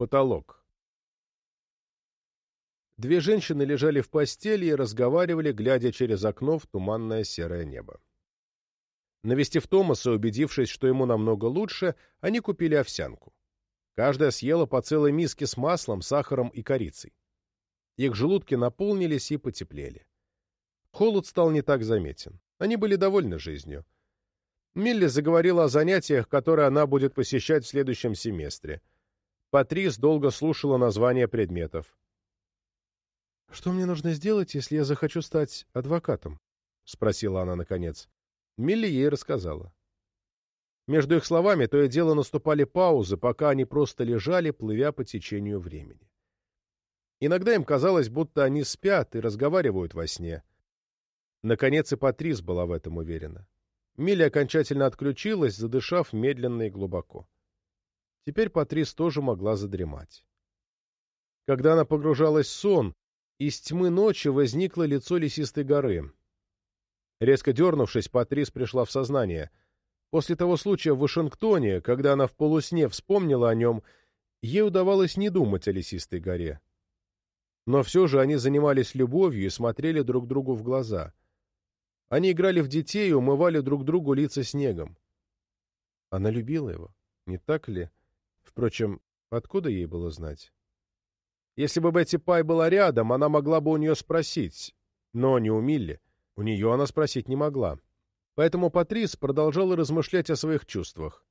Потолок. Две женщины лежали в постели и разговаривали, глядя через окно в туманное серое небо. Навестив Томаса, убедившись, что ему намного лучше, они купили овсянку. Каждая съела по целой миске с маслом, сахаром и корицей. Их желудки наполнились и потеплели. Холод стал не так заметен. Они были довольны жизнью. Милли заговорила о занятиях, которые она будет посещать в следующем семестре. Патрис долго слушала названия предметов. «Что мне нужно сделать, если я захочу стать адвокатом?» — спросила она наконец. Милли ей рассказала. Между их словами то и дело наступали паузы, пока они просто лежали, плывя по течению времени. Иногда им казалось, будто они спят и разговаривают во сне. Наконец и Патрис была в этом уверена. Милли окончательно отключилась, задышав медленно и глубоко. Теперь Патрис тоже могла задремать. Когда она погружалась в сон, из тьмы ночи возникло лицо лесистой горы. Резко дернувшись, Патрис пришла в сознание. После того случая в Вашингтоне, когда она в полусне вспомнила о нем, ей удавалось не думать о лесистой горе. Но все же они занимались любовью и смотрели друг другу в глаза. Они играли в детей и умывали друг другу лица снегом. Она любила его, не так ли? Впрочем, откуда ей было знать? Если бы Бетти Пай была рядом, она могла бы у нее спросить, но не у Милли. У нее она спросить не могла. Поэтому Патрис продолжала размышлять о своих чувствах.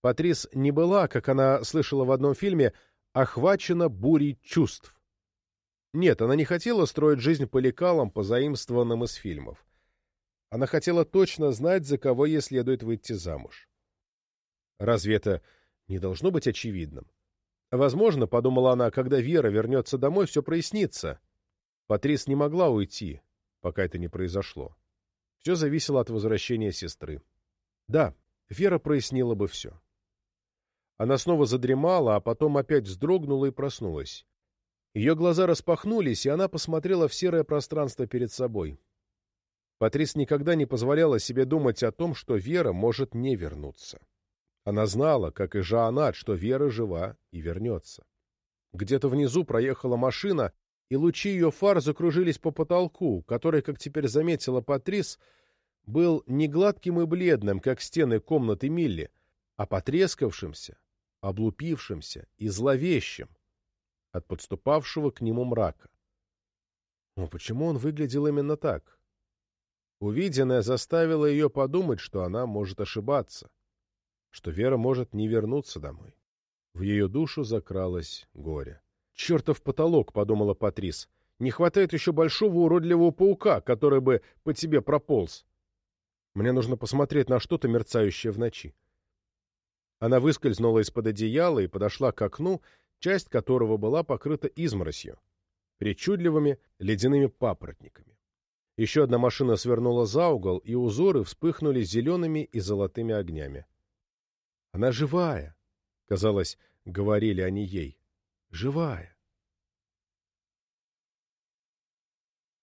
Патрис не была, как она слышала в одном фильме, охвачена бурей чувств. Нет, она не хотела строить жизнь по лекалам, позаимствованным из фильмов. Она хотела точно знать, за кого ей следует выйти замуж. Разве это не должно быть очевидным? Возможно, подумала она, когда Вера вернется домой, все прояснится. Патрис не могла уйти пока это не произошло. Все зависело от возвращения сестры. Да, Вера прояснила бы все. Она снова задремала, а потом опять вздрогнула и проснулась. Ее глаза распахнулись, и она посмотрела в серое пространство перед собой. Патрис никогда не позволяла себе думать о том, что Вера может не вернуться. Она знала, как и Жаанат, что Вера жива и вернется. Где-то внизу проехала машина, и лучи ее фар закружились по потолку, который, как теперь заметила Патрис, был не гладким и бледным, как стены комнаты Милли, а потрескавшимся, облупившимся и зловещим от подступавшего к нему мрака. Но почему он выглядел именно так? Увиденное заставило ее подумать, что она может ошибаться, что Вера может не вернуться домой. В ее душу закралось горе. «Чертов потолок», — подумала Патрис. «Не хватает еще большого уродливого паука, который бы по тебе прополз. Мне нужно посмотреть на что-то, мерцающее в ночи». Она выскользнула из-под одеяла и подошла к окну, часть которого была покрыта изморосью, причудливыми ледяными папоротниками. Еще одна машина свернула за угол, и узоры вспыхнули зелеными и золотыми огнями. «Она живая!» — казалось, говорили они ей живая.